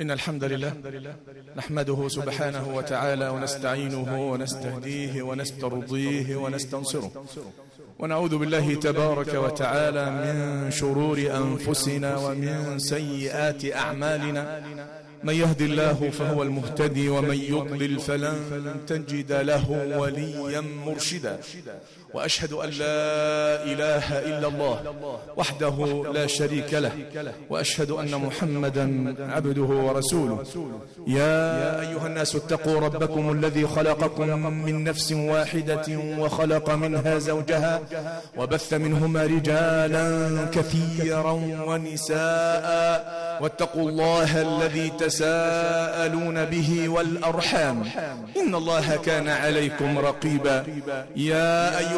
إن الحمد لله نحمده سبحانه وتعالى ونستعينه ونستهديه ونسترضيه ونستنصره. ونعوذ بالله تبارك وتعالى من شرور أنفسنا ومن سيئات أعمالنا. من يهدي الله فهو المهتدي ومن يضلل فلن تجد له وليا مرشدا. وأشهد أن لا إله إلا الله وحده لا شريك له وأشهد أن محمدا عبده ورسوله. يا أيها الناس اتقوا ربكم الذي خلقكم من نفس واحدة وخلق منها زوجها وبث منهما رجالا كثيرا ونساء واتقوا الله الذي تساءلون به والأرحام إن الله كان عليكم رقيبا. يا أيها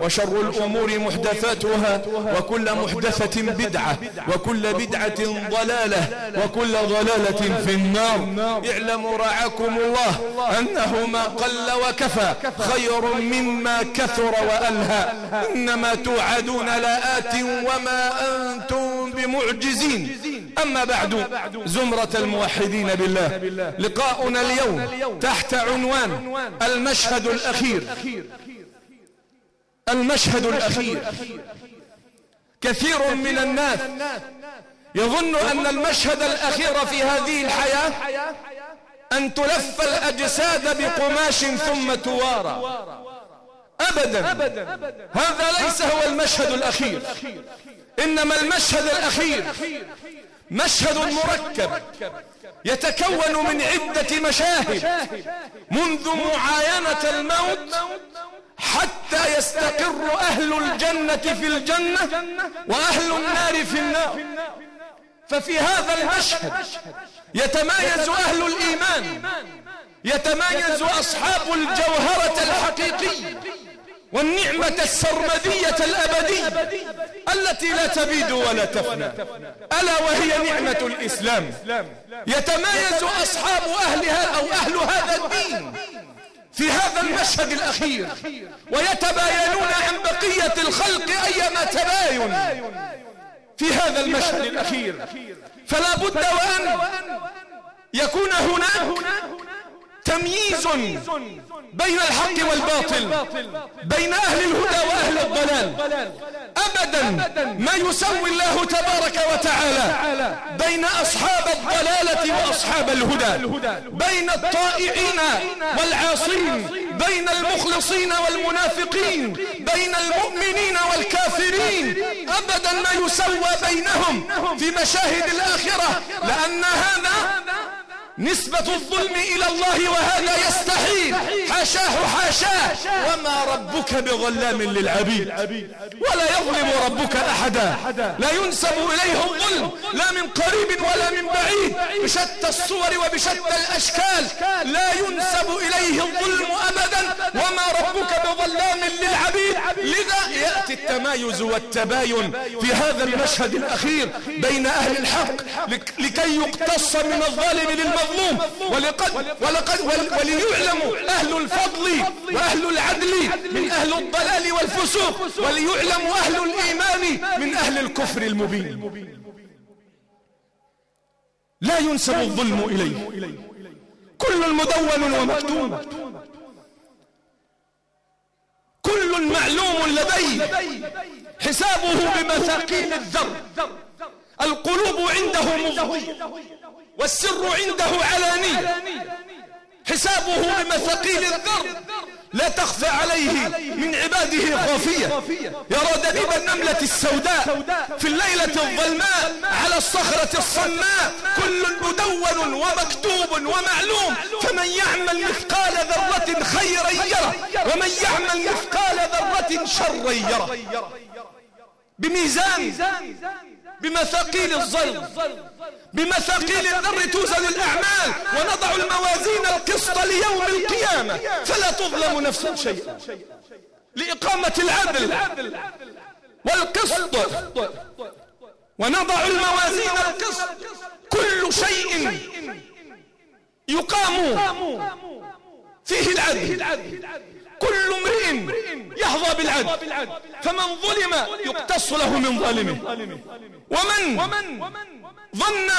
وشر الأمور محدثاتها وكل محدثة بدعة وكل بدعة ضلالة وكل ضلالة في النار. اعلموا رعاكم الله أنه ما قل وكفى خير مما كثر وألهى. إنما توعدون لآت وما أنتم بمعجزين. أما بعد زمرة الموحدين بالله. لقاؤنا اليوم تحت عنوان المشهد الأخير. المشهد الأخير. كثير من الناس يظن أن المشهد الأخير في هذه الحياة أن تلف الأجساد بقماش ثم توارى. أبدا. هذا ليس هو المشهد الأخير. إنما المشهد الأخير. مشهد مركب. يتكون من عدة مشاهد منذ معاينة الموت حتى يستقر أهل الجنة في الجنة وأهل النار في النار. ففي هذا المشهد يتمايز أهل الإيمان يتمايز أصحاب الجوهرة الحقيقية. والنعمة السرمدية الأبدية التي لا تبيد ولا تفنى. ألا وهي نعمة الإسلام. يتمايز أصحاب أهلها أو أهل هذا الدين في هذا المشهد الأخير ويتباينون عن بقية الخلق أيما تباين في هذا المشهد الأخير. فلا بد وأن يكون هناك تمييز بين الحق والباطل بين أهل الهدى وأهل الضلال. أبدا ما يسوي الله تبارك وتعالى بين أصحاب الضلالة وأصحاب الهدى. بين الطائعين والعاصين. بين المخلصين والمنافقين. بين المؤمنين والكافرين. أبدا ما يسوى بينهم في مشاهد الآخرة. لأن هذا نسبة الظلم إلى الله وهذا يستحيل. حاشاه حاشاه. وما ربك بظلام للعبيد. ولا يظلم ربك أحدا. لا ينسب إليه الظلم. لا من قريب ولا من بعيد. بشتى الصور وبشتى الأشكال. لا ينسب إليه الظلم أبدا. وما ربك بظلام للعبيد. لذا يأتي التمايز والتباين في هذا المشهد الأخير بين أهل الحق. لكي يقتص من الظالم للمظلوم. المظلوم ولقد ولقد وليعلموا أهل الفضل وأهل العدل من أهل الضلال والفسوق. وليعلموا أهل الإيمان من أهل الكفر المبين. لا ينسب الظلم إليه. كل مدون ومكتوب كل معلوم لديه. حسابه بمثاقيل الذر القلوب عنده مفضية والسر عنده علاني. حسابه بمثقيل الذر لا تخفى عليه من عباده خافية يرى دبيب النملة السوداء في الليلة الظلماء على الصخرة الصماء. كل مدون ومكتوب ومعلوم. فمن يعمل مثقال ذرة خيرا يره. ومن يعمل مثقال ذرة شرا يره. بميزان بمثاقيل الظل بمثاقيل الذر توزن الأعمال ونضع الموازين القسط ليوم القيامة. فلا تظلم نفس شيئا. لإقامة العدل والقسط. ونضع الموازين القسط. كل شيء يقام فيه العدل. كل امرئ يحظى بالعدل. فمن ظلم يقتص له من ظالمه. ومن ظن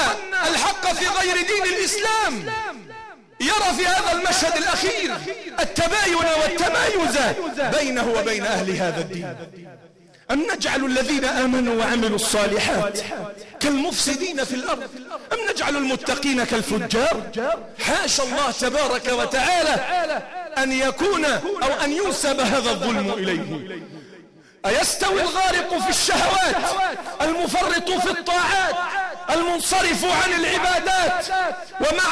الحق في غير دين الإسلام يرى في هذا المشهد الأخير التباين والتمايز بينه وبين أهل هذا الدين. أم نجعل الذين آمنوا وعملوا الصالحات كالمفسدين في الأرض؟ أم نجعل المتقين كالفجار؟ حاشا الله تبارك وتعالى أن يكون أو أن ينسب هذا الظلم إليه. أيستوي الغارق في الشهوات المفرط في الطاعات. المنصرف عن العبادات. ومع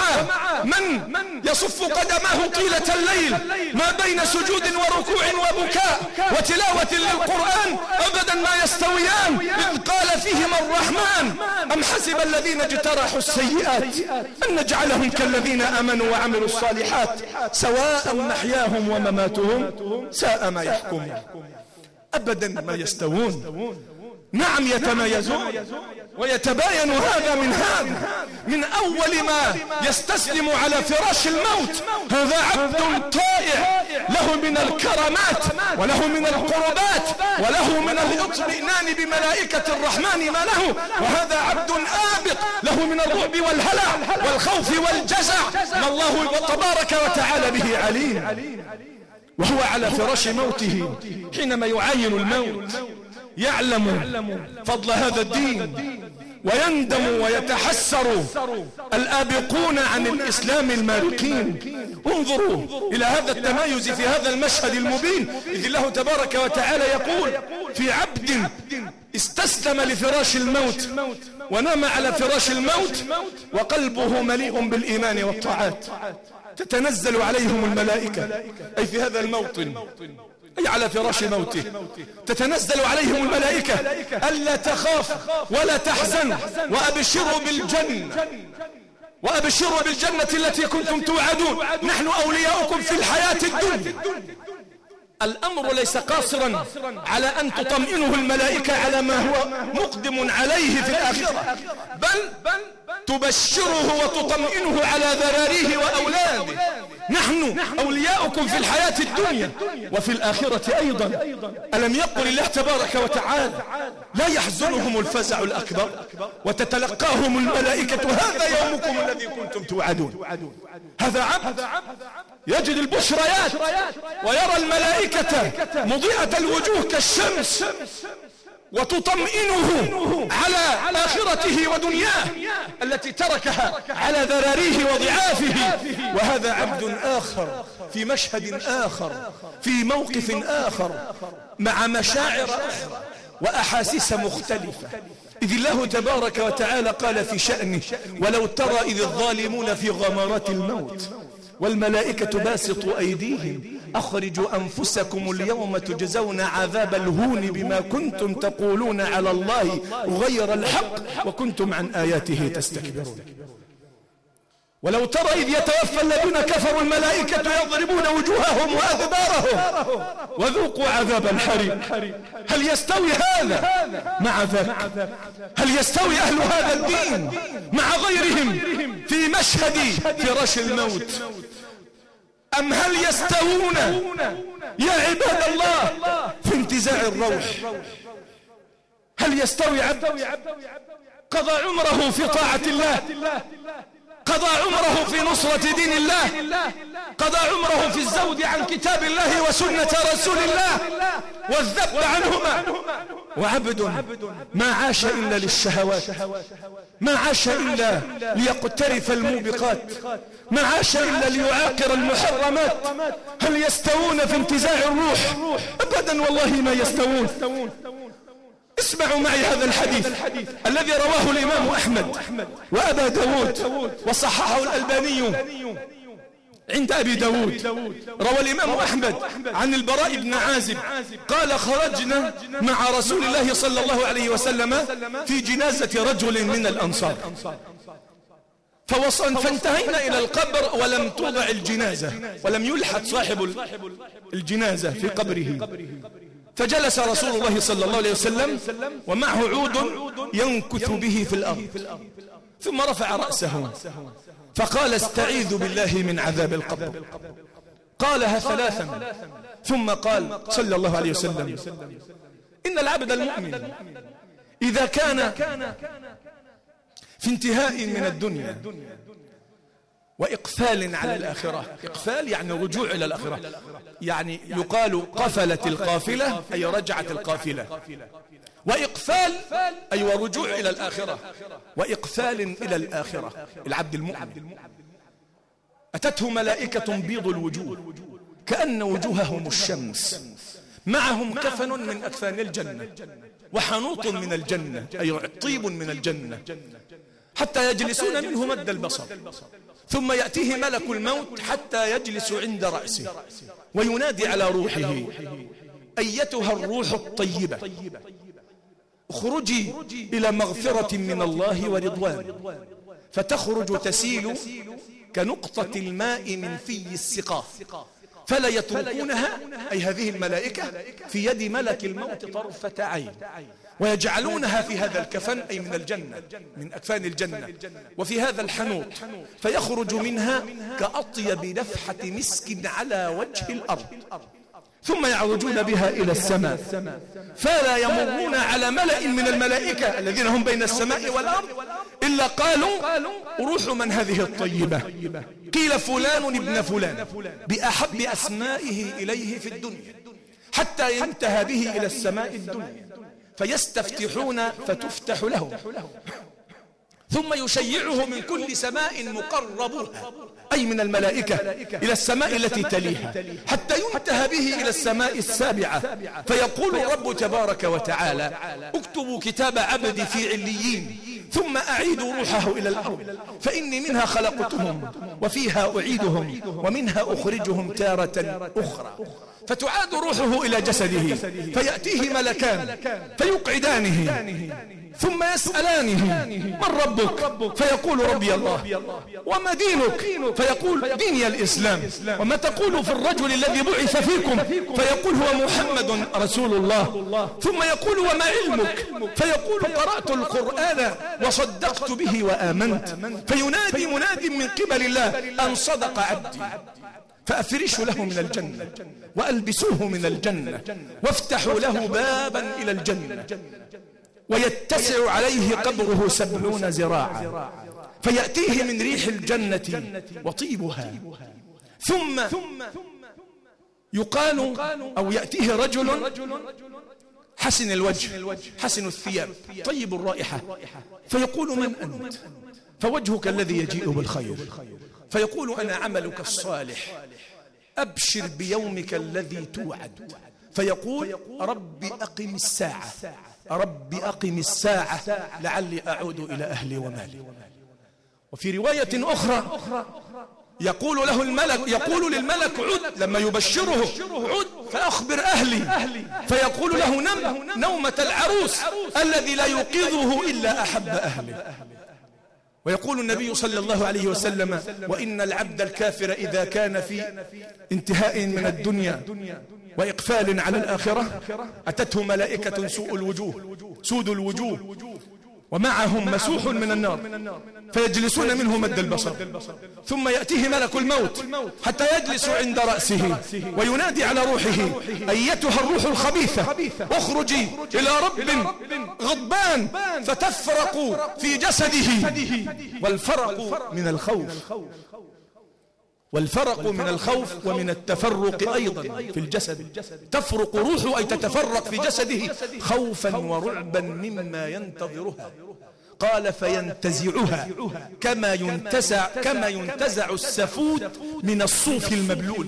من يصف قدمه طيلة الليل ما بين سجود وركوع وبكاء وتلاوة للقرآن أبدا ما يستويان. إذ قال فيهما الرحمن أم حسب الذين اجترحوا السيئات أن نجعلهم كالذين آمنوا وعملوا الصالحات سواء محياهم ومماتهم ساء ما يحكمون. أبدا ما يستوون. نعم يتميزون ويتباين هذا من هذا من أول ما يستسلم على فراش الموت. هذا عبد طائع له من الكرامات وله من القربات وله من الاطمئنان بملائكة الرحمن ما له. وهذا عبد آبق له من الرعب والهلع والخوف والجزع. ما الله تبارك وتعالى به عليم. وهو على فراش موته حينما يعاين الموت. يعلم فضل هذا الدين ويندم ويتحسر الآبقون عن الإسلام المارقين انظروا إلى هذا التمايز في هذا المشهد المبين. إذ الله تبارك وتعالى يقول في عبد استسلم لفراش الموت ونام على فراش الموت وقلبه مليء بالإيمان والطاعات. تتنزل عليهم الملائكة. أي في هذا الموطن أي على فراش موته تتنزل عليهم الملائكة. ألا تخاف ولا تحزن. وأبشروا بالجنة. وأبشروا بالجنة التي كنتم توعدون. نحن أولياؤكم في الحياة الدنيا. الأمر ليس قاصرا على أن تطمئنه الملائكة على ما هو مقدم عليه في الآخرة. بل تبشره وتطمئنه على ذراريه وأولاده. نحن أولياؤكم في الحياة الدنيا. وفي الآخرة أيضا. ألم يقل الله تبارك وتعالى؟ لا يحزنهم الفزع الأكبر وتتلقاهم الملائكة هذا يومكم الذي كنتم توعدون. هذا عبد يجد البشريات ويرى الملائكة مضيئة الوجوه كالشمس. وتطمئنه على آخرته ودنياه التي تركها على ذراريه وضعافه. وهذا عبد آخر في مشهد آخر في موقف آخر مع مشاعر أخرى وأحاسيس مختلفة. إذ الله تبارك وتعالى قال في شأنه ولو ترى إذ الظالمون في غمرات الموت والملائكة باسطوا أيديهم أخرجوا أنفسكم اليوم تجزون عذاب الهون بما كنتم تقولون على الله غير الحق وكنتم عن آياته تستكبرون. ولو ترى إذ يتوفى الذين كفروا الملائكة يضربون وجوههم وأدبارهم وذوقوا عذاب الحريم هل يستوي هذا مع ذاك؟ هل يستوي أهل هذا الدين مع غيرهم في مشهد فراش الموت؟ أم هل يستوون؟ يا عباد الله في انتزاع الروح هل يستوي عبد؟ قضى عمره في طاعة الله. قضى عمره في نصرة دين الله قضى عمره في الزود عن كتاب الله وسنة رسول الله والذب عنهما. وعبد ما عاش إلا للشهوات ما عاش إلا ليقترف الموبقات ما عاش إلا ليعاقر المحرمات. هل يستوون في انتزاع الروح؟ أبدا والله ما يستوون. اسمعوا معي هذا الحديث الذي رواه الإمام أحمد وأبا داود وصححه الألباني عند أبي داود. روى الإمام أحمد عن البراء بن عازب. قال خرجنا مع رسول الله صلى الله عليه وسلم في جنازة رجل من الأنصار. فوصل فانتهينا إلى القبر ولم توضع الجنازة ولم يلحق صاحب الجنازة في قبره. فجلس رسول الله صلى الله عليه وسلم ومعه عود ينكث به في الأرض. ثم رفع رأسه. فقال استعيذ بالله من عذاب القبر. قالها ثلاثا. ثم قال صلى الله عليه وسلم. إن العبد المؤمن إذا كان في انتهاء من الدنيا وإقفال على الآخرة. إقفال يعني رجوع إلى الآخرة. يعني يقال قفلت القافلة أي رجعت القافلة. وإقفال أي ورجوع إلى الآخرة. وإقفال إلى الآخرة. العبد المؤمن. أتته ملائكة بيض الوجوه. كأن وجوههم الشمس. معهم كفن من أكفان الجنة. وحنوط من الجنة. أي طيب من الجنة. حتى يجلسون منه مد البصر. ثم يأتيه ملك الموت حتى يجلس عند رأسه وينادي على روحه أيتها الروح الطيبة اخرجي إلى مغفرة من الله ورضوان فتخرج تسيل كنقطة الماء من في السقاء فلا يتركونها أي هذه الملائكة في يد ملك الموت طرفة عين. ويجعلونها في هذا الكفن أي من الجنة من أكفان الجنة وفي هذا الحنوط فيخرج منها كأطيب نفحة مسك على وجه الأرض ثم يعرجون بها إلى السماء فلا يمرون على ملأ من الملائكة الذين هم بين السماء والأرض إلا قالوا روح من هذه الطيبة. قيل فلان ابن فلان بأحب أسمائه إليه في الدنيا حتى ينتهى به إلى السماء الدنيا. فيستفتحون فتفتح لهم. ثم يشيعه من كل سماء مقربها أي من الملائكة إلى السماء التي تليها حتى ينتهى به إلى السماء السابعة. فيقول الرب تبارك وتعالى اكتبوا كتاب عبدي في عليين ثم أعيدوا روحه إلى الأرض فإني منها خلقتهم وفيها أعيدهم ومنها أخرجهم تارة أخرى. فتعاد روحه إلى جسده فيأتيه ملكان فيقعدانه ثم يسألانه من ربك؟ فيقول ربي الله. وما دينك؟ فيقول ديني الإسلام. وما تقول في الرجل الذي بعث فيكم؟ فيقول هو محمد رسول الله. ثم يقول وما علمك؟ فيقول قرأت القرآن وصدقت به وآمنت. فينادي مناد من قبل الله أن صدق عبدي. فأفرشوا له من الجنة وألبسوه من الجنة وافتحوا له بابا إلى الجنة ويتسع عليه قبره سبعون زراعا فيأتيه من ريح الجنة وطيبها. ثم يقال أو يأتيه رجل حسن الوجه حسن الثياب طيب الرائحة. فيقول من أنت؟ فوجهك الذي يجيء بالخير. فيقول أنا عملك الصالح. أبشر بيومك الذي توعد. فيقول رب أقم الساعة. رب أقم الساعة. لعلي أعود إلى أهلي ومالي. وفي رواية أخرى يقول له الملك يقول للملك عد. لما يبشره عد. فأخبر أهلي. فيقول له نم. نومة العروس الذي لا يوقظه إلا أحب أهلي. ويقول النبي صلى الله عليه وسلم وإن العبد الكافر إذا كان في انتهاء من الدنيا وإقفال على الآخرة أتته ملائكة سوء الوجوه. سود الوجوه. ومعهم مسوح من النار فيجلسون منه مد البصر. ثم يأتيه ملك الموت حتى يجلس عند رأسه وينادي على روحه أيتها الروح الخبيثة؟ اخرجي إلى رب غضبان فتفرق في جسده والفرق من الخوف. والفرق من الخوف ومن التفرق أيضا في الجسد. تفرق روحه أي تتفرق في جسده خوفا ورعبا مما ينتظرها. قال فينتزعها. كما ينتزع كما ينتزع السفود من الصوف المبلول.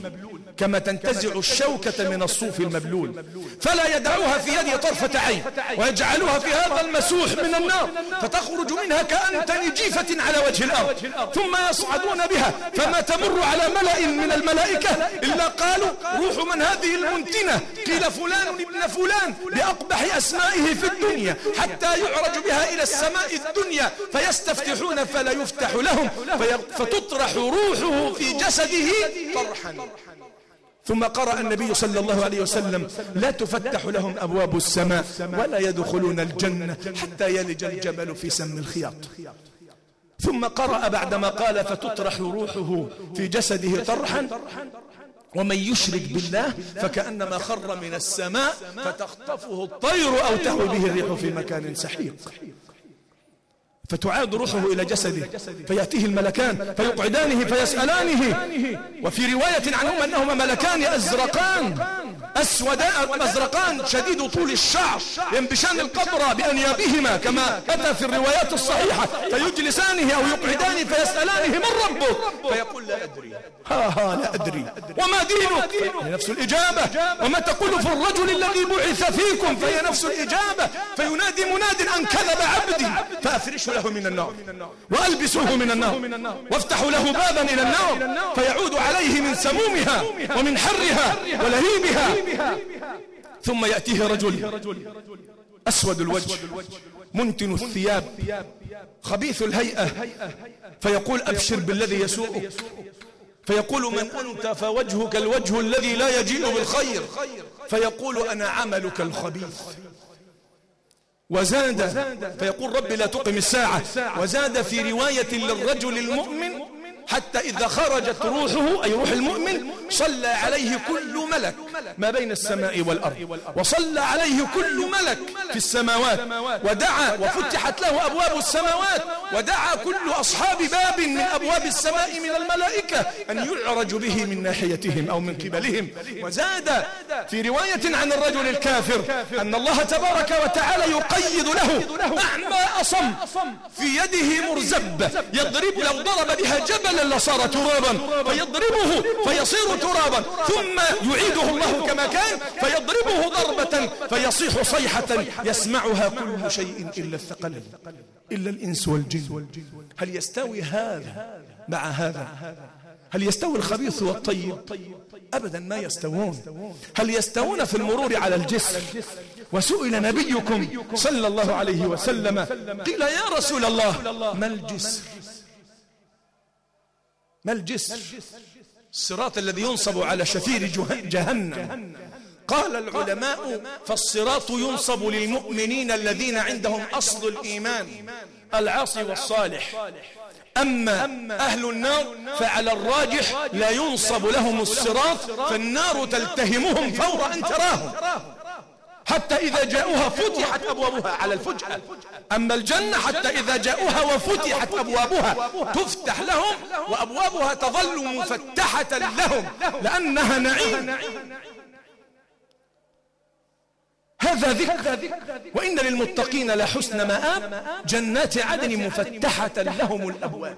كما تنتزع الشوكة من الصوف المبلول. فلا يدعوها في يده طرفة عين ويجعلوها في هذا المسوح من النار. فتخرج منها كأنتن جيفة على وجه الأرض. ثم يصعدون بها. فما تمر على ملأ من الملائكة إلا قالوا روح من هذه المنتنة. قيل فلان ابن فلان بأقبح أسمائه في الدنيا حتى يعرج بها إلى السماء الدنيا. فيستفتحون فلا يفتح لهم. فتطرح روحه في جسده طرحا. ثم قرأ النبي صلى الله عليه وسلم لا تفتح لهم أبواب السماء ولا يدخلون الجنة حتى يلج الجبل في سم الخياط. ثم قرأ بعدما قال فتطرح روحه في جسده طرحا ومن يشرك بالله فكأنما خر من السماء فتخطفه الطير أو تهوي به الريح في مكان سحيق. فتعاد روحه إلى جسده فيأتيه الملكان فيقعدانه فيسألانه. وفي رواية عنهما أنهما ملكان أزرقان أسوداء أزرقان شديد طول الشعر ينبشان القبر بأنيابهما كما أتى في الروايات الصحيحة. فيجلسانه أو يقعدانه فيسألانه من ربك؟ فيقول لا أدري. ها ها لا أدري. وما دينك؟ نفس الإجابة. وما تقول في الرجل الذي بعث فيكم؟ فهي نفس الإجابة. فينادي مناد أن كذب عبدي فأفرشه له من النار وألبسوه من النار وافتحوا له بابا إلى النار فيعود عليه من سمومها ومن حرها ولهيبها ثم يأتيه رجل أسود الوجه منتن الثياب خبيث الهيئة. فيقول أبشر بالذي يسوءك. فيقول من أنت فوجهك الوجه الذي لا يجيء بالخير. فيقول أنا عملك الخبيث. وزاد فيقول رب لا تقم الساعة. وزاد في رواية للرجل المؤمن حتى إذا خرجت روحه أي روح المؤمن صلى عليه كل ملك ما بين السماء والأرض. وصلى عليه كل ملك في السماوات ودعا وفتحت له أبواب السماوات ودعا كل أصحاب باب من أبواب السماء من الملائكة أن يعرج به من ناحيتهم أو من قبلهم. وزاد في رواية عن الرجل الكافر أن الله تبارك وتعالى يقيد له أعمى أصم في يده مرزب يضرب لو ضرب بها جبلا لصار ترابا فيضربه فيصير ترابا ثم يعيده الله كما كان فيضربه ضربة فيصيح صيحة يسمعها كل شيء إلا الثقلين إلا الإنس والجن. هل يستوي هذا مع هذا؟ هل يستوي الخبيث والطيب؟ أبدا ما يستوون. هل يستوون في المرور على الجسر؟ وسئل نبيكم صلى الله عليه وسلم قيل يا رسول الله ما الجسر؟ ما الجسر الصراط الذي ينصب على شفير جهنم. قال العلماء فالصراط ينصب للمؤمنين الذين عندهم أصل الإيمان العاصي والصالح. أما أهل النار فعلى الراجح لا ينصب لهم الصراط فالنار تلتهمهم فور أن تراهم. حتى إذا جاءوها فتحت أبوابها على الفجأة أما الجنة حتى إذا جاءوها وفتحت أبوابها تفتح لهم وأبوابها تظل مفتحة لهم لأنها نعيم. هذا ذكر. وإن للمتقين لحسن مآب جنات عدن مفتحة لهم الأبواب.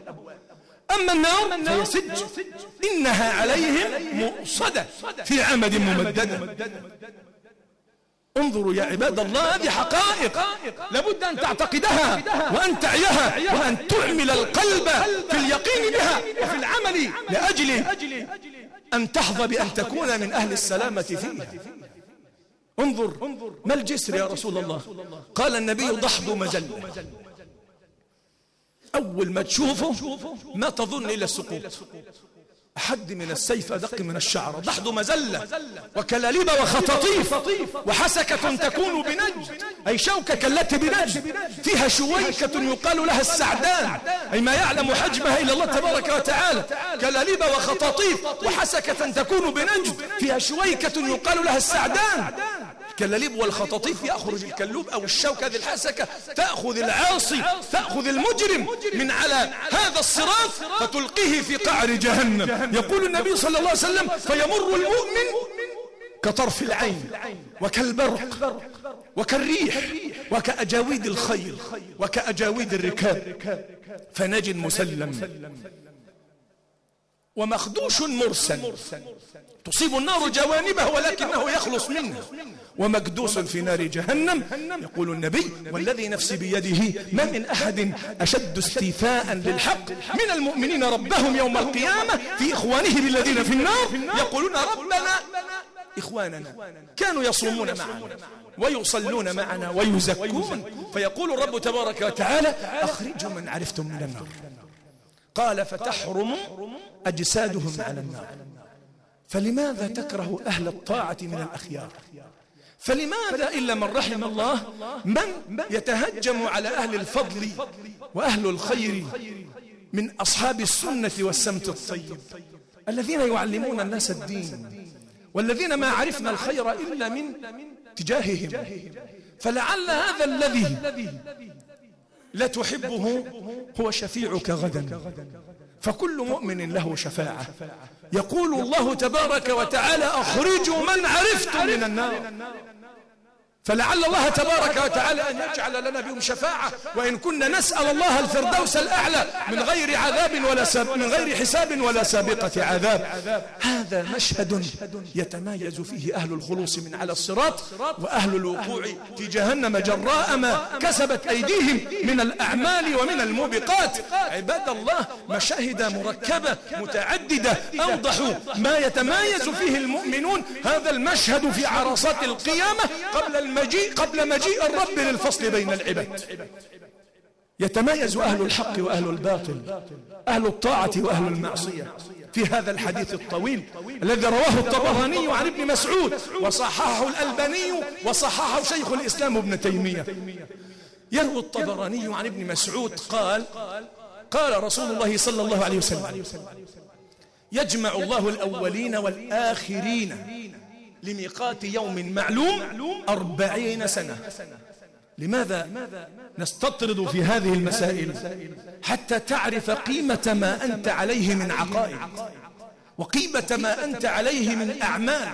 أما النار فهي سج إنها عليهم مؤصدة في عمد ممددة. انظروا يا عباد الله هذه حقائق لابد أن تعتقدها وأن تعيها وأن تعمل القلب في اليقين بها وفي العمل لأجل أن تحظى بأن تكون من أهل السلامة فيها. انظر ما الجسر يا رسول الله؟ قال النبي ضحض مجلة أول ما تشوفه ما تظن إلى السقوط. أحد من السيف أدق من الشعر. ضحض مزلة وكلاليب وخطاطيف وحسكة تكون بنج أي شوكة كالتي بنج فيها شويكة يقال لها السعدان. أي ما يعلم حجمها إلا الله تبارك وتعالى. كلاليب وخطاطيف وحسكة تكون بنجد. فيها شويكة يقال لها السعدان. الكلاليب والخطاطيف يأخرج الكلوب أو الشوكة ذي الحسكة تأخذ العاصي تأخذ المجرم من على هذا الصراط فتلقيه في قعر جهنم. يقول النبي صلى الله عليه وسلم فيمر المؤمن كطرف العين وكالبرق وكالريح وكأجاويد الخيل وكأجاويد الركاب. فنجد مسلم ومخدوش مرسل. تصيب النار جوانبه ولكنه يخلص منها ومكدوس في نار جهنم. يقول النبي والذي نفسي بيده ما من أحد أشد استيفاء للحق. من المؤمنين ربهم يوم القيامة في إخوانه الذين في النار. يقولون ربنا إخواننا كانوا يصومون معنا ويصلون معنا ويزكون. فيقول الرب تبارك وتعالى أخرجوا من عرفتم من النار. قال فتحرم أجسادهم على النار. فلماذا تكره أهل الطاعة من الأخيار؟ فلماذا إلا من رحم الله من يتهجم على أهل الفضل وأهل الخير من أصحاب السنة والسمت الطيب؟ الذين يعلمون الناس الدين والذين ما عرفنا الخير إلا من تجاههم. فلعل هذا الذي لا تحبه هو شفيعك غدا. فكل مؤمن له شفاعة. يقول الله تبارك وتعالى أخرجوا من عرفتم من النار. فلعل الله تبارك وتعالى أن يجعل لنا بهم شفاعة وإن كنا نسأل الله الفردوس الأعلى من غير عذاب ولا من غير حساب ولا سابقة عذاب. هذا مشهد يتمايز فيه أهل الخلوص من على الصراط وأهل الوقوع في جهنم جراء ما كسبت أيديهم من الأعمال ومن الموبقات. عباد الله مشاهد مركبة متعددة أوضح ما يتمايز فيه المؤمنون. هذا المشهد في عرصات القيامة قبل المجيء قبل مجيء الرب للفصل بين العباد. يتميز أهل الحق وأهل الباطل أهل الطاعة وأهل المعصية في هذا الحديث الطويل الذي رواه الطبراني عن ابن مسعود وصححه الألباني وصححه شيخ الإسلام ابن تيمية. يروي الطبراني عن ابن مسعود قال قال رسول الله صلى الله عليه وسلم يجمع الله الأولين والآخرين لميقات يوم معلوم أربعين سنة. لماذا نستطرد في هذه المسائل حتى تعرف قيمة ما أنت عليه من عقائد وقيمة ما أنت عليه من أعمال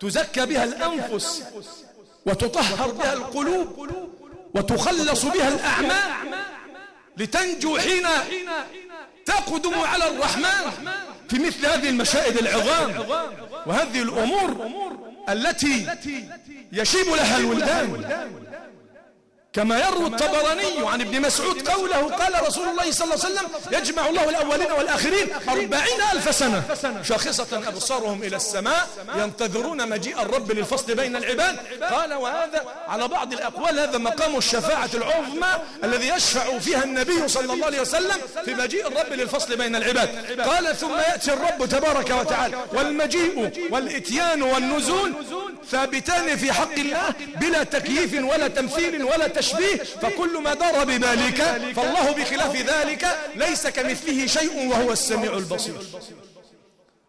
تزكى بها الأنفس وتطهر بها القلوب وتخلص بها الأعمال لتنجو حين تقدم على الرحمن. في مثل هذه المشاهد العظام. وهذه الأمور التي يشيب لها الولدان. كما يروي الطبراني عن ابن مسعود قوله قال رسول الله صلى الله عليه وسلم يجمع الله الأولين والآخرين أربعين ألف سنة. شاخصة أبصارهم إلى السماء ينتظرون مجيء الرب للفصل بين العباد. قال وهذا على بعض الأقوال هذا مقام الشفاعة العظمى الذي يشفع فيها النبي صلى الله عليه وسلم في مجيء الرب للفصل بين العباد. قال ثم يأتي الرب تبارك وتعالى والمجيء والإتيان والنزول ثابتان في حق الله بلا تكييف ولا تمثيل ولا تشبيه فكل ما دار بذلك فالله بخلاف ذلك ليس كمثله شيء وهو السميع البصير.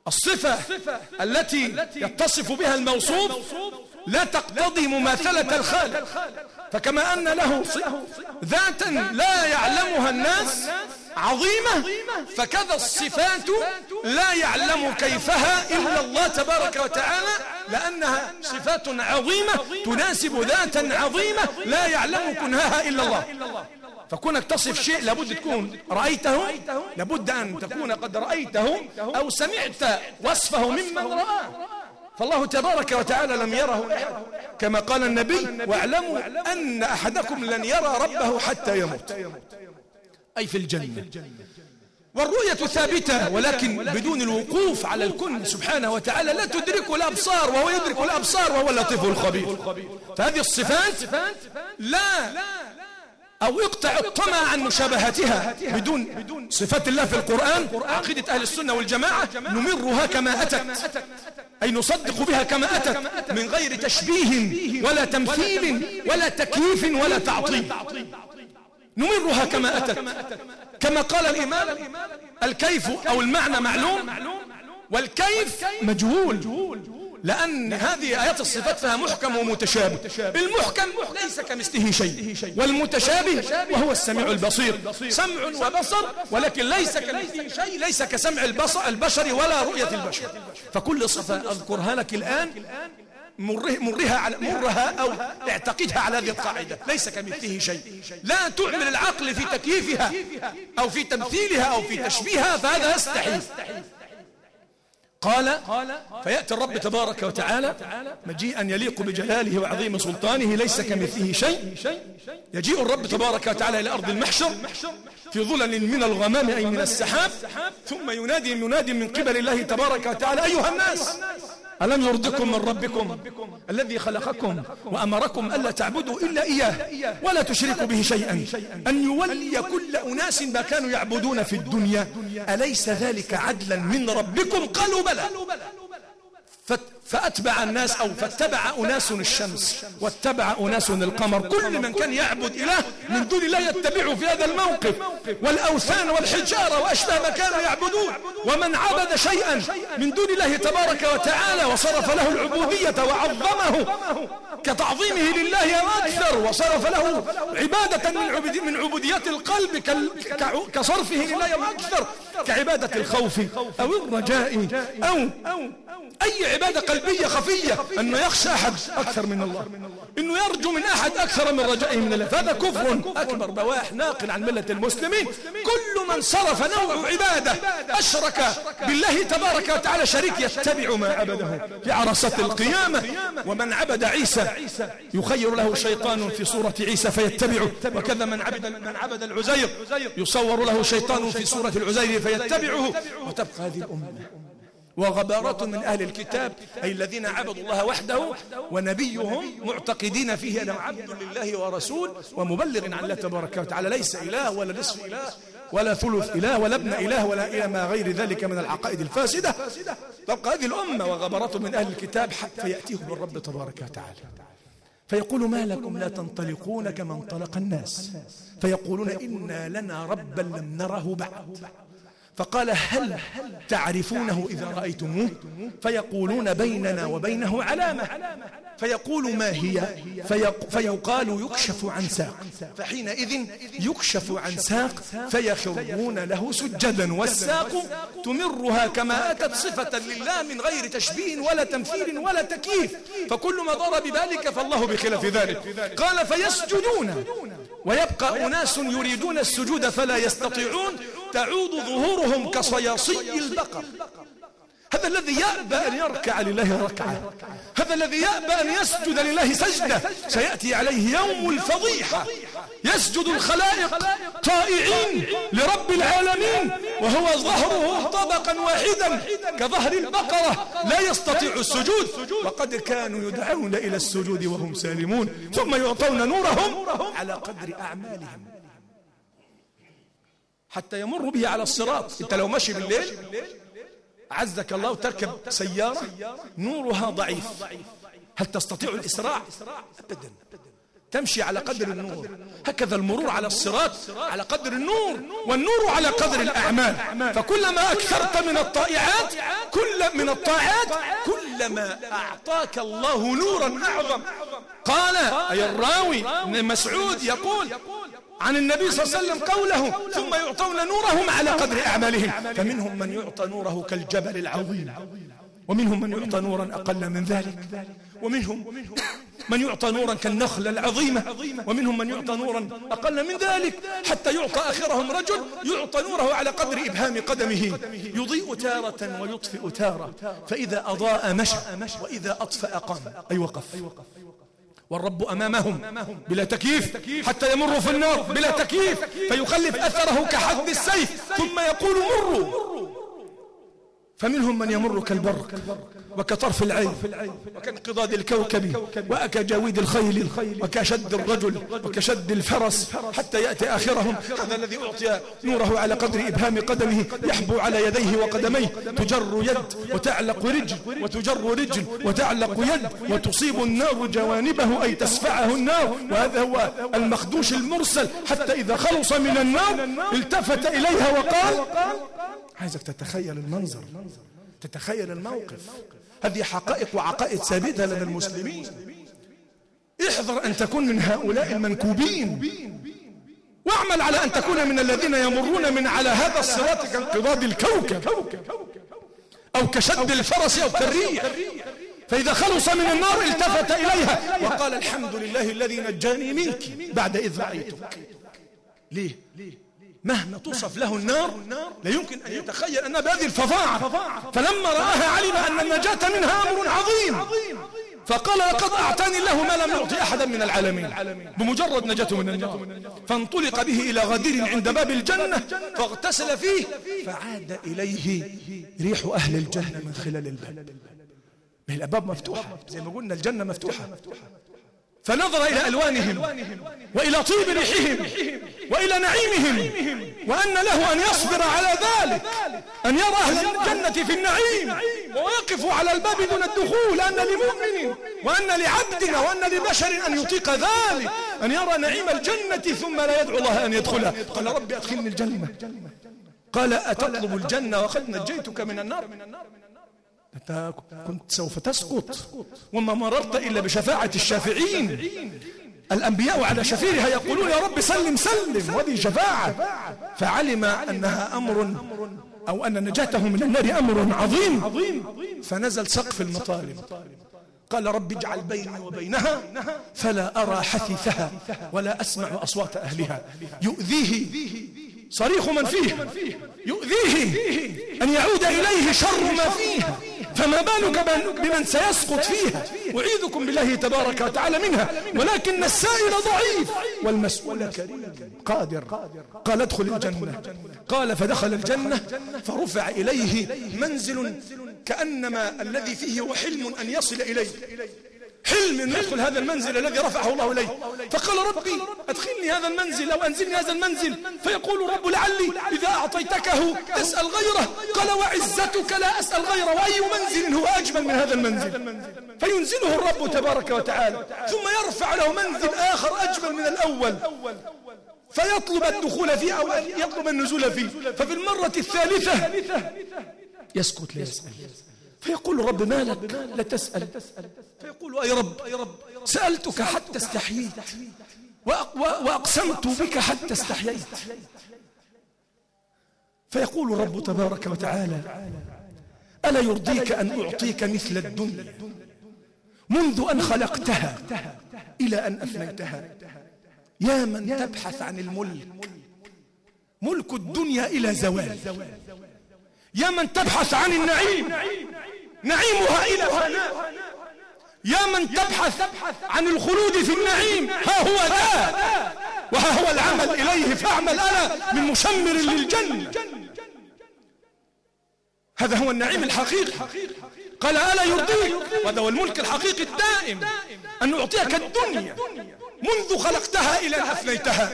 الصفة التي يتصف بها الموصوف لا تقتضي مماثلة الخالق. فكما أن له ذاتا لا يعلمها الناس عظيمة فكذا الصفات لا يعلم كيفها إلا الله تبارك وتعالى لأنها صفات عظيمة تناسب ذاتا عظيمة لا يعلم كنهها إلا الله. فكونك تصف شيء لابد تكون رأيته لابد أن تكون قد رأيته أو سمعت وصفه ممن رآه فالله تبارك وتعالى لم يره كما قال النبي واعلموا أن أحدكم لن يرى ربه حتى يموت. أي في الجنة. والرؤية ثابتة ولكن بدون الوقوف على الكن سبحانه وتعالى لا تدرك الأبصار وهو يدرك الأبصار وهو اللطيف الخبير. فهذه الصفات لا أو اقطع الطمع عن مشابهتها بدون صفات الله في القرآن. عقيدة أهل السنة والجماعة نمرها كما أتت. أي نصدق بها كما أتت من غير تشبيه ولا تمثيل ولا تكييف ولا تعطيل. نمرها كما أتت. كما قال الإمام الكيف أو المعنى معلوم والكيف مجهول لأن هذه آيات الصفات فيها محكم ومتشابه. المحكم ليس كمثله شيء والمتشابه وهو السميع البصير. سمع وبصر ولكن ليس كمثله شيء ليس كسمع البصر البشر ولا رؤية البشر. فكل صفة أذكرها لك الآن مرها, على مرها أو اعتقدها على هذه القاعدة. ليس كمثله شيء. لا تعمل العقل في تكييفها أو في تمثيلها أو في تشبيهها. فهذا يستحيل. قال فيأتي الرب تبارك وتعالى مجيئا يليق بجلاله وعظيم سلطانه ليس كمثله شيء. يجيء الرب تبارك وتعالى إلى أرض المحشر في ظلل من الغمام أي من السحاب ثم ينادي منادي من قبل الله تبارك وتعالى أيها الناس. ألم يرضكم من ربكم الذي خلقكم وأمركم ألا تعبدوا إلا إياه ولا تشركوا به شيئا؟ أن يولي كل أناس ما كانوا يعبدون في الدنيا. أليس ذلك عدلا من ربكم؟ قالوا بلى. فأتبع الناس أو فاتبع أناس الشمس واتبع أناس القمر. كل من كان يعبد إله من دون الله يتبعه في هذا الموقف. والأوثان والحجارة وأشبه ما كانوا يعبدون. ومن عبد شيئا من دون الله تبارك وتعالى وصرف له العبودية وعظمه كتعظيمه لله وأكثر وصرف له عبادة من من عبوديات القلب كصرفه لله وأكثر كعبادة الخوف أو الرجاء أو أي عبادة قلبية. خفية أنه يخشى أحد أكثر من الله. أنه يرجو من أحد أكثر من رجائه من الله فهذا كفر أكبر بواح ناقل عن ملة المسلمين. كل من صرف نوع عبادة أشرك بالله تبارك وتعالى شريك يتبع ما عبده. في عرصة القيامة ومن عبد عيسى يخير له شيطان في صورة عيسى فيتبعه. وكذا من عبد من عبد العزير يصور له شيطان في صورة العزير فيتبعه. وتبقى هذه الأمة. وغبارة من أهل الكتاب أي الذين عبدوا الله وحده ونبيهم معتقدين فيه أنه عبد لله ورسول ومبلغ عن الله تبارك وتعالى ليس إله ولا نصف إله ولا ثلث إله ولا ابن إله ولا إلى ما غير ذلك من العقائد الفاسدة. تبقى هذه الأمة وغبرة من أهل الكتاب حتى يأتيهم الرب تبارك وتعالى. فيقول ما لكم لا تنطلقون كما انطلق الناس. فيقولون إنا لنا ربا لم نره بعد. فقال هل تعرفونه إذا رأيتموه؟ فيقولون بيننا وبينه علامة. فيقول ما هي؟ فيقال يكشف عن ساق. فحينئذ يكشف عن ساق فيخرون له سجدا. والساق تمرها كما أتت صفة لله من غير تشبيه ولا تمثيل ولا تكييف. فكل ما ضر بذلك فالله بخلاف ذلك. قال فيسجدون. ويبقى أناس يريدون السجود فلا يستطيعون تعود ظهورهم كصياصي البقر. هذا الذي يأبى أن يركع لله ركعة. هذا الذي يأبى أن يسجد لله سجدة. سيأتي عليه يوم الفضيحة. يسجد الخلائق طائعين لرب العالمين وهو ظهره طبقا واحدا كظهر البقرة. لا يستطيع السجود. وقد كانوا يدعون إلى السجود وهم سالمون ثم يعطون نورهم على قدر أعمالهم. حتى يمر به على الصراط. انت لو ماشي بالليل عزك الله تركب سيارة نورها ضعيف. هل تستطيع الإسراع؟ أبدا. تمشي على قدر النور. هكذا المرور على الصراط على قدر النور. والنور على قدر الأعمال. فكلما أكثرت من الطائعات كل من الطاعات كلما أعطاك الله نورا أعظم. قال أي الراوي ابن مسعود يقول عن النبي صلى الله عليه وسلم قوله ثم يعطون نورهم على قدر أعمالهم. فمنهم من يعطى نوره كالجبل العظيم ومنهم من يعطى نورا أقل من ذلك ومنهم من يعطى نورا كالنخلة العظيمة ومنهم من يعطى نورا أقل من ذلك. حتى يعطى آخرهم رجل يعطى نوره على قدر إبهام قدمه. يضيء تارة ويطفئ تارة فإذا أضاء مشى وإذا أطفأ قام. أي وقف. والرب أمامهم بلا تكييف حتى يمروا في النار بلا تكييف. فيخلف أثره كحد السيف. ثم يقول مروا. فمنهم من يمر كالبرق وكطرف العين وكانقضاض الكوكب وكجاويد الخيل وكشد الرجل وكشد الفرس حتى يأتي آخرهم. هذا الذي أعطي نوره على قدر إبهام قدمه يحبو على يديه وقدميه. تجر يد وتعلق رجل وتجر رجل وتعلق يد وتصيب النار جوانبه أي تسفعه النار. وهذا هو المخدوش المرسل. حتى إذا خلص من النار التفت إليها وقال عايزك تتخيل المنظر. تتخيل الموقف. هذه حقائق وعقائد ثابتة لدى المسلمين؟ احذر أن تكون من هؤلاء المنكوبين. واعمل على أن تكون من الذين يمرون من على هذا الصراط كانقضاض الكوكب. أو كشد الفرس أو كالريح فإذا خلص من النار التفت إليها. وقال الحمد لله الذي نجاني منك بعد إذ رأيتك. ليه؟ مهما توصف له النار لا يمكن أن يتخيل أنها بهذه الفظاعة. فلما رآها علم أن النجاة منها أمر عظيم فقال لقد أعطاني الله ما لم يعطي أحدا من العالمين. بمجرد نجاته من النار. فانطلق به إلى غدير عند باب الجنة. فاغتسل فيه. فعاد إليه ريح أهل الجنة من خلال الباب. الأبواب مفتوحة. زي ما قلنا الجنة مفتوحة. فنظر إلى ألوانهم وإلى طيب ريحهم وإلى نعيمهم وأن له أن يصبر على ذلك أن يرى أهل الجنة في النعيم ويقف على الباب دون الدخول أن لمؤمن وأن لعبد وأن لبشر أن يطيق ذلك أن يرى نعيم الجنة ثم لا يدعو الله أن يدخلها. قال ربي أدخلني الجنة. قال أتطلب الجنة وقد نجيتك من النار. أنت كنت سوف تسقط وما مررت إلا بشفاعة الشافعين. الأنبياء على شفيرها يقولون يا رب سلم سلم وهذه شفاعة فعلم أنها أمر أو أن نجاته من النار أمر عظيم. فنزل سقف المطالب. قال رب اجعل بيني وبينها فلا أرى حثيثها ولا أسمع أصوات أهلها. يؤذيه صريخ من فيه يؤذيه أن يعود إليه شر ما فيها فما بالك بمن سيسقط فيها؟ أعيذكم بالله تبارك وتعالى منها. ولكن السائل ضعيف. والمسؤول كريم قادر. قال ادخل الجنة. قال فدخل الجنة فرفع إليه منزل كأنما الذي فيه هو حلم أن يصل إليه. حلم أن يدخل هذا المنزل الذي رفعه الله إليه. فقال ربي أدخلني هذا المنزل أو أنزلني هذا المنزل. فيقول رب لعلي إذا أعطيتكه تسأل غيره. قال وعزتك لا أسأل غيره. وأي منزل هو أجمل من هذا المنزل. فينزله الرب تبارك وتعالى. ثم يرفع له منزل آخر أجمل من الأول. فيطلب الدخول فيه أو يطلب النزول فيه. ففي المرة الثالثة يسكت ليسأل. فيقول رب مالك لا تسأل. فيقول أي رب؟ سألتك حتى استحييت. وأقسمت بك حتى استحييت. فيقول الرب تبارك وتعالى ألا يرضيك أن أعطيك مثل الدنيا منذ أن خلقتها إلى أن أفنيتها؟ يا من تبحث عن الملك ملك الدنيا إلى زوال. يا من تبحث عن النعيم نعيمها إلى فناء يا من تبحث عن الخلود في النعيم ها هو ذا. وها هو العمل إليه فاعمل أنا من مشمر للجنة. هذا هو النعيم الحقيقي. قال ألا يرضيك؟ وهذا هو الملك الحقيقي الدائم أن نعطيك الدنيا. منذ خلقتها إلى أن أفنيتها.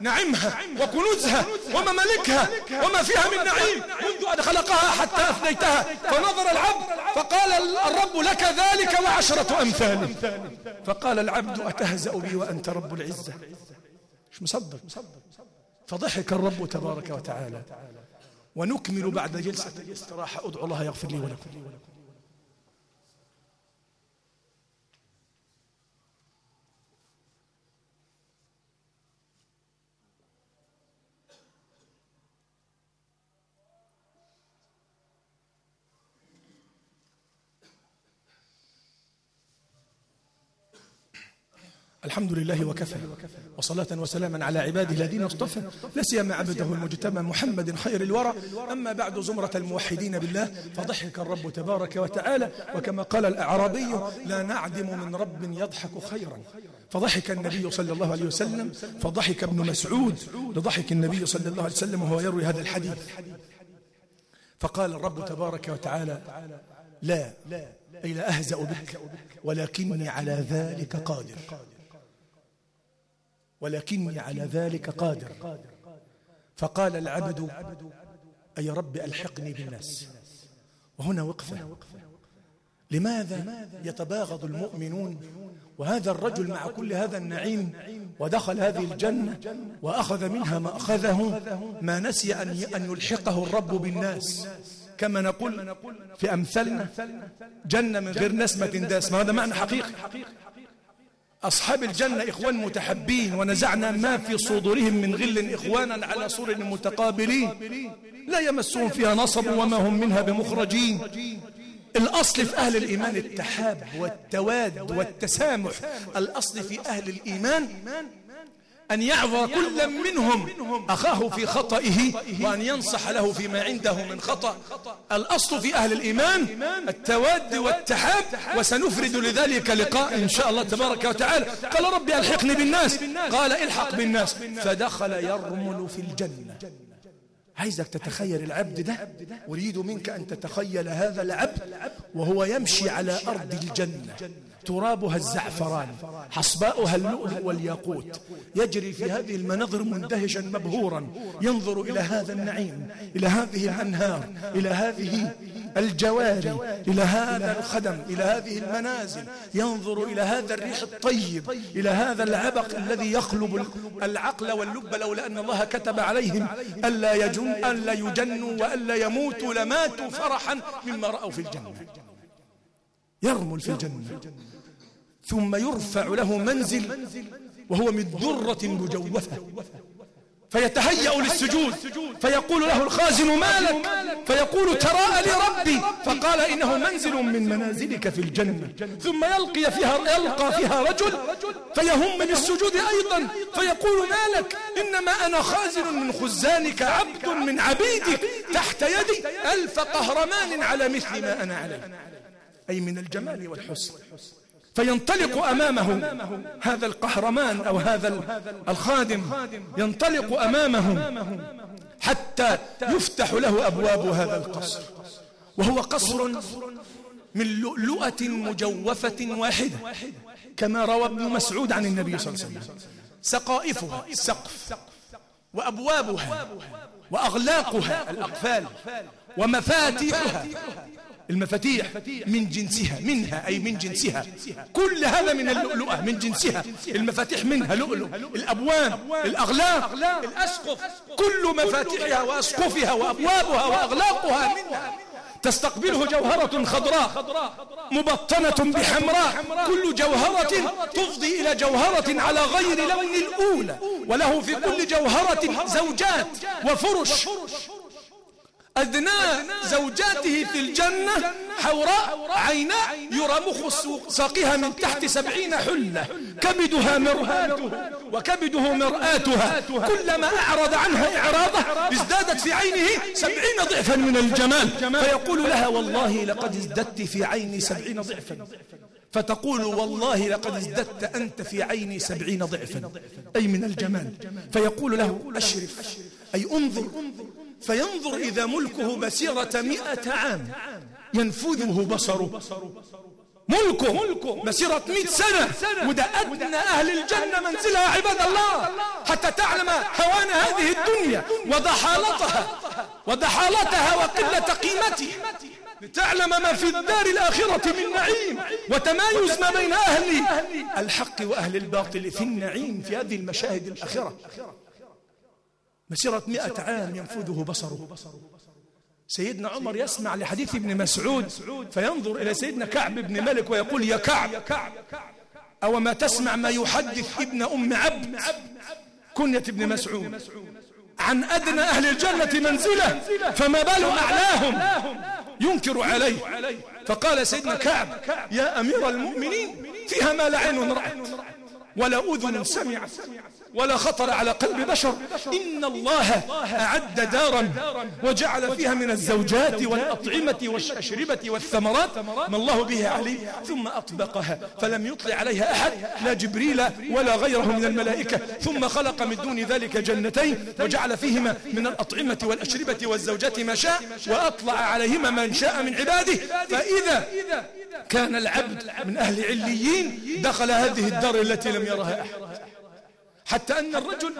نعمها وكنوزها وممالكها وما فيها من نعيم. منذ أن خلقها حتى أفنيتها. فنظر العبد فقال الرب لك ذلك وعشرة أمثال. فقال العبد أتهزأ بي وأنت رب العزة. مش مصدق؟ فضحك الرب تبارك وتعالى. ونكمل بعد جلسة. الاستراحة أدعو الله يغفر لي ولكم. الحمد لله وكفى. وصلاة وسلاما على عباده الذين اصطفى. لا سيما عبده المجتمع محمد خير الورى. أما بعد زمرة الموحدين بالله فضحك الرب تبارك وتعالى. وكما قال الأعرابي لا نعدم من رب يضحك خيرا. فضحك النبي صلى الله عليه وسلم. فضحك ابن مسعود. لضحك النبي صلى الله عليه وسلم وهو يروي هذا الحديث. فقال الرب تبارك وتعالى لا أي لا أهزأ بك ولكني على ذلك قادر. ولكني على ذلك قادر. فقال العبد أي رب ألحقني بالناس. وهنا وقفة. لماذا يتباغض المؤمنون وهذا الرجل مع كل هذا النعيم ودخل هذه الجنة وأخذ منها ما أخذه. ما نسي أن يلحقه الرب بالناس. كما نقول في أمثلنا جنة من غير نسمة داس. ما هذا معنى حقيقي؟ أصحاب الجنة إخوان متحبين ونزعنا ما في صدورهم من غل إخوانا على سور متقابلين. لا يمسهم فيها نصب وما هم منها بمخرجين. الأصل في أهل الإيمان التحاب والتواد والتسامح. الأصل في أهل الإيمان أن يعذر كل منهم أخاه في خطئه وأن ينصح له فيما عنده من خطأ. الأصل في أهل الإيمان التواد والتحاب وسنفرد لذلك لقاء إن شاء الله تبارك وتعالى. قال ربي ألحقني بالناس. قال الحق بالناس. فدخل يرمل في الجنة. عايزك تتخيل العبد ده؟ أريد منك أن تتخيل هذا العبد وهو يمشي على أرض الجنة. ترابها الزعفران حصباؤها اللؤلؤ والياقوت. يجري في هذه المناظر مندهشا مبهورا ينظر إلى هذا النعيم إلى هذه الأنهار إلى هذه الجواري إلى هذا الخدم إلى هذه المنازل. ينظر إلى هذا الريح الطيب إلى هذا العبق الذي يقلب العقل واللب لولا أن الله كتب عليهم ألا, يجن ألا يجنوا وألا يموتوا لماتوا فرحا مما رأوا في الجنة. يرمل في الجنة. ثم يرفع له منزل وهو من درة مجوفة. فيتهيأ للسجود فيقول له الخازن مالك فيقول تراءى لي ربي؟ فقال إنه منزل من منازلك في الجنة. ثم يلقي فيها يلقى فيها رجل فيهم بالسجود أيضا. فيقول مالك إنما أنا خازن من خزانك عبد من عبيدك تحت يدي ألف قهرمان على مثل ما أنا عليه. أي من الجمال والحسن. فينطلق أمامه هذا القهرمان أو هذا الخادم ينطلق أمامه حتى يفتح له أبواب هذا القصر. وهو قصر من لؤلؤة مجوفة واحدة كما روى ابن مسعود عن النبي صلى الله عليه وسلم. سقائفها السقف وأبوابها. وأغلاقها الأقفال ومفاتيحها. المفاتيح من جنسها منها أي من جنسها. كل هذا من اللؤلؤة من جنسها. المفاتيح منها لؤلؤ الأبواب الأغلاق الأسقف. كل مفاتيحها وأسقفها وأبوابها وأغلاقها منها. تستقبله جوهرة خضراء مبطنة بحمراء. كل جوهرة تفضي إلى جوهرة على غير لون الأولى. وله في كل جوهرة زوجات وفرش. أدنى زوجاته في الجنة حوراء عيناء يرى مخ ساقها من تحت سبعين حلة كبدها مرآتها وكبده مرآتها كلما أعرض عنها إعراضه ازدادت في عينه سبعين ضعفا من الجمال. فيقول لها والله لقد ازددت في عيني سبعين ضعفا. فتقول والله لقد ازددت أنت في عيني سبعين ضعفا. أي من الجمال. فيقول له أشرف أي انظر فينظر إذا ملكه مسيرة مئة عام. ينفذه بصره. ملكه مسيرة مئة سنة. وده أدنى أهل الجنة منزلها عباد الله. حتى تعلم هوان هذه الدنيا وضحالتها. وضحالتها وقلة قيمتها لتعلم ما في الدار الآخرة من نعيم. وتمايز ما بين أهل الحق وأهل الباطل في النعيم في هذه المشاهد الآخرة مسيرة مئة عام ينفذه بصره. سيدنا عمر يسمع لحديث ابن مسعود فينظر إلى سيدنا كعب بن ملك ويقول يا كعب أو ما تسمع ما يحدث ابن أم عبد كنية ابن مسعود. عن أدنى أهل الجنة منزلة فما بال أعلاهم ينكر عليه. فقال سيدنا كعب يا أمير المؤمنين فيها ما لا عين رأت ولا أذن سمعت. ولا خطر على قلب بشر. إن الله أعد دارا وجعل فيها من الزوجات والأطعمة والأشربة والثمرات ما الله به عليه ثم أطبقها. فلم يطلع عليها أحد لا جبريل ولا غيره من الملائكة. ثم خلق من دون ذلك جنتين وجعل فيهما من الأطعمة والأشربة والزوجات ما شاء وأطلع عليهما من شاء من عباده. فإذا كان العبد من أهل عليين دخل هذه الدار التي لم يرها أحد. حتى أن الرجل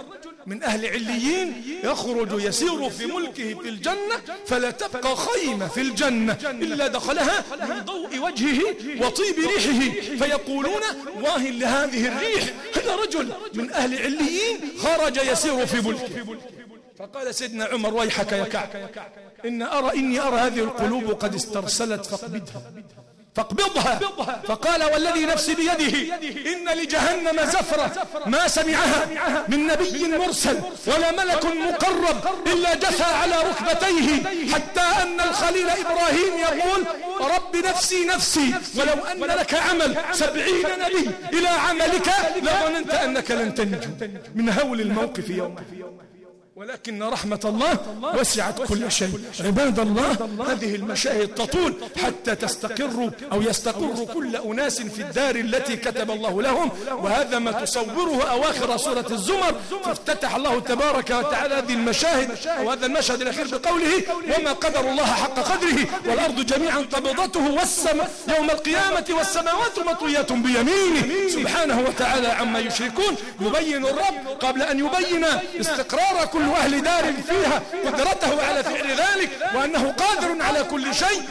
من أهل عليين يخرج يسير في ملكه في الجنة فلا تبقى خيمة في الجنة إلا دخلها من ضوء وجهه وطيب ريحه. فيقولون واه لهذه الريح. هذا رجل من أهل عليين خرج يسير في ملكه. فقال سيدنا عمر ويحك يا كعب إن أرى إني أرى هذه القلوب قد استرسلت فاقبضها. فاقبضها. فقال والذي نفسي بيده إن لجهنم زفرة. ما سمعها من نبي مرسل ولا ملك مقرب إلا جثى على ركبتيه حتى أن الخليل إبراهيم يقول رب نفسي نفسي ولو أن لك عمل سبعين نبي إلى عملك لظننت أنك لن تنجو من هول الموقف يومه. ولكن رحمة الله وسعت كل شيء. عباد الله هذه المشاهد تطول حتى تستقر أو يستقر كل أناس في الدار التي كتب الله لهم. وهذا ما تصوره أواخر سورة الزمر. فافتتح الله تبارك وتعالى هذه المشاهد. وهذا المشهد الأخير بقوله وما قدر الله حق قدره والأرض جميعا قبضته والسماء يوم القيامة والسماوات مطويات بيمينه. سبحانه وتعالى عما يشركون. يبين الرب قبل أن يبين. استقرار كل أهل دار فيها قدرته على فعل ذلك وأنه قادر على كل شيء.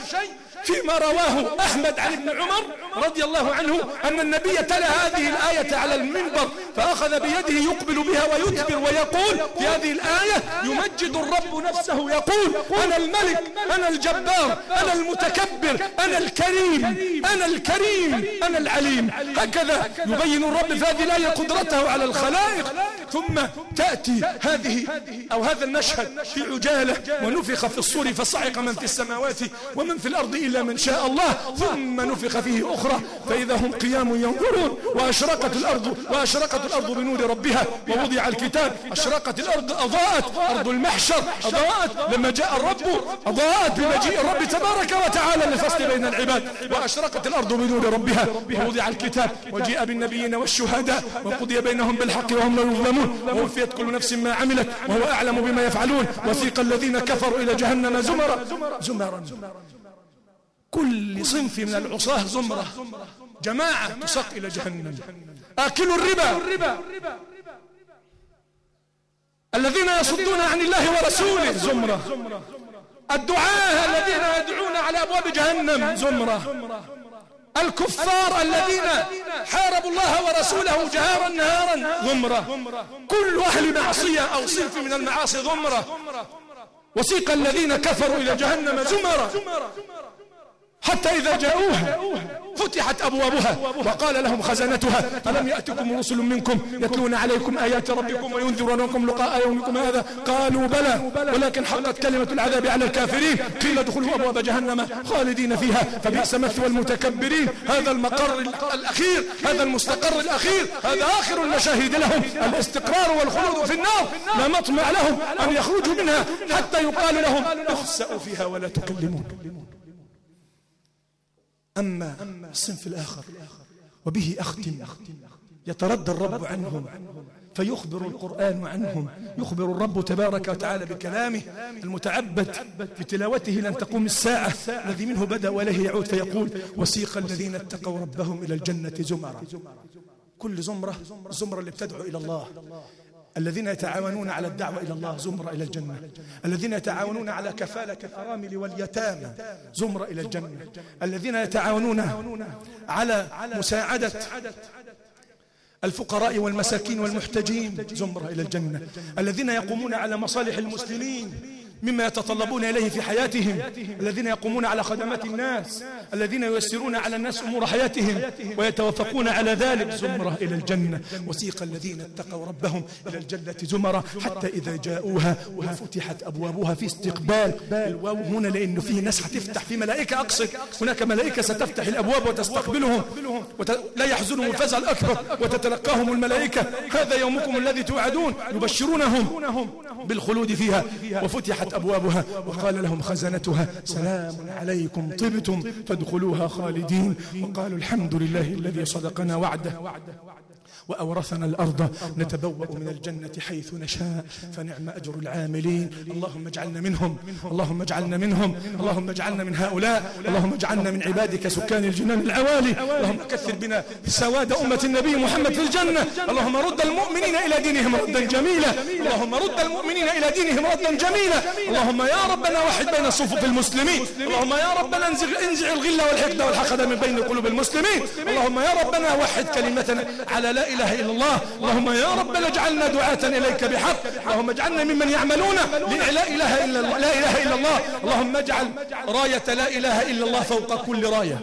فيما رواه أحمد عن ابن عمر رضي الله عنه أن النبي تلا هذه الآية على المنبر فأخذ بيده يقبل بها ويدبر ويقول في هذه الآية يمجد الرب نفسه يقول أنا الملك أنا الجبار أنا المتكبر أنا الكريم أنا الكريم أنا العليم. هكذا يبين الرب في هذه الآية قدرته على الخلائق. ثم تأتي هذه أو هذا المشهد في عجالة ونفخ في الصور فصعق من في السماوات ومن في الأرض إلا من شاء الله ثم نفخ فيه أخرى. فإذا هم قيام ينظرون وأشرقت الأرض وأشرقت الأرض بنور ربها ووضع الكتاب أشرقت الأرض أضاءت أرض المحشر أضاءت لما جاء الرب أضاءت بمجيء الرب تبارك وتعالى للفصل بين العباد. وأشرقت الأرض بنور ربها ووضع الكتاب وجيء بالنبيين والشهداء وقضي بينهم بالحق وهم لا يظلمون. ووفيت كل نفس ما عملت وهو أعلم بما يفعلون. وثيق الذين كفروا إلى جهنم زمرا زمرا. كل صنف من العصاة زمرة. جماعة تسق إلى جهنم. آكلوا الربا. الذين يصدون عن الله ورسوله. زمرة. الدعاة الذين يدعون على أبواب جهنم. زمرة. الكفار الذين حاربوا الله ورسوله جهارا نهارا. زمرة. كل أهل معصية أو صنف من المعاصي. زمرة. وسيق الذين كفروا إلى جهنم. زمرة. حتى إذا جاءوها فتحت أبوابها وقال لهم خزنتها ألم يأتكم رسل منكم يتلون عليكم آيات ربكم وينذرونكم لقاء يومكم هذا؟ قالوا بلى ولكن حقت كلمة العذاب على الكافرين. قيل ادخلوا أبواب جهنم خالدين فيها فبئس مثوى المتكبرين. هذا المقر الأخير هذا المستقر الأخير هذا آخر المشاهد لهم الاستقرار والخلود في النار. لا مطمع لهم أن يخرجوا منها حتى يقال لهم اخسأوا فيها ولا تكلمون. أما الصنف الآخر وبه أختم. يتردى الرب عنهم فيخبر القرآن عنهم. يخبر الرب تبارك وتعالى بكلامه المتعبد بتلاوته لن تقوم الساعة. الذي منه بدأ وله يعود فيقول وسيق الذين اتقوا ربهم إلى الجنة زمرا. كل زمرة الزمرة اللي بتدعو إلى الله. الذين يتعاونون على الدعوة إلى الله زمرة إلى الجنة. الذين يتعاونون على كفالة الأرامل واليتامى زمرة إلى الجنة. الذين يتعاونون على مساعدة الفقراء والمساكين والمحتاجين زمرة إلى الجنة. الذين يقومون على مصالح المسلمين مما يتطلبون إليه في حياتهم. الذين يقومون على خدمات الناس. الذين ييسرون على الناس أمور حياتهم ويتوفقون على ذلك. زمرة إلى الجنة. وسيق الذين اتقوا ربهم إلى الجنة زمرة حتى إذا جاءوها وفتحت أبوابها في استقبال. الواو هنا لأنه فيه ناس هتفتح في ملائكة. أقصد هناك ملائكة ستفتح الأبواب وتستقبلهم وت... لا يحزنهم الفزع الأكبر وتتلقاهم الملائكة. هذا يومكم الذي توعدون. يبشرونهم بالخلود فيها وفتحت أبوابها وقال لهم خزنتها. سلام عليكم طبتم فادخلوها خالدين. وقالوا الحمد لله الذي صدقنا وعده. وأورثنا الأرض نتبوأ من الجنة حيث نشاء فنعم أجر العاملين. اللهم اجعلنا منهم اللهم اجعلنا منهم اللهم اجعلنا من هؤلاء اللهم اجعلنا من عبادك سكان الجنان العوالي. اللهم كثر بنا سواد أمة النبي محمد في الجنة. اللهم رد المؤمنين إلى دينهم ردا جميلا. اللهم رد المؤمنين إلى دينهم ردا جميلا. اللهم يا ربنا وحد بين صفوف المسلمين. اللهم يا ربنا انزع, الغل والحقد والحقد من بين قلوب المسلمين. اللهم يا ربنا وحد كلمتنا على لا إله إله إلا الله. اللهم يا ربنا اجعلنا دعاة إليك بحق. اللهم اجعلنا ممن يعملون لا إله إلا الله. لا إله إلا الله. اللهم اجعل راية لا إله إلا الله فوق كل راية.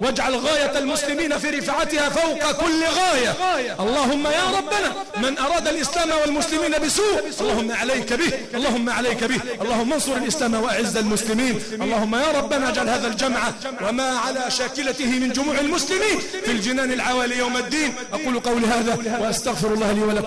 واجعل غاية المسلمين في رفعتها فوق كل غاية. اللهم يا ربنا من أراد الإسلام والمسلمين بسوء اللهم عليك به. اللهم عليك به. اللهم انصر الإسلام وأعز المسلمين. اللهم يا ربنا اجعل هذا الجمع وما على شاكلته من جموع المسلمين في الجنان العوالي يوم الدين. أقول قولي هذا وأستغفر الله لي ولكم.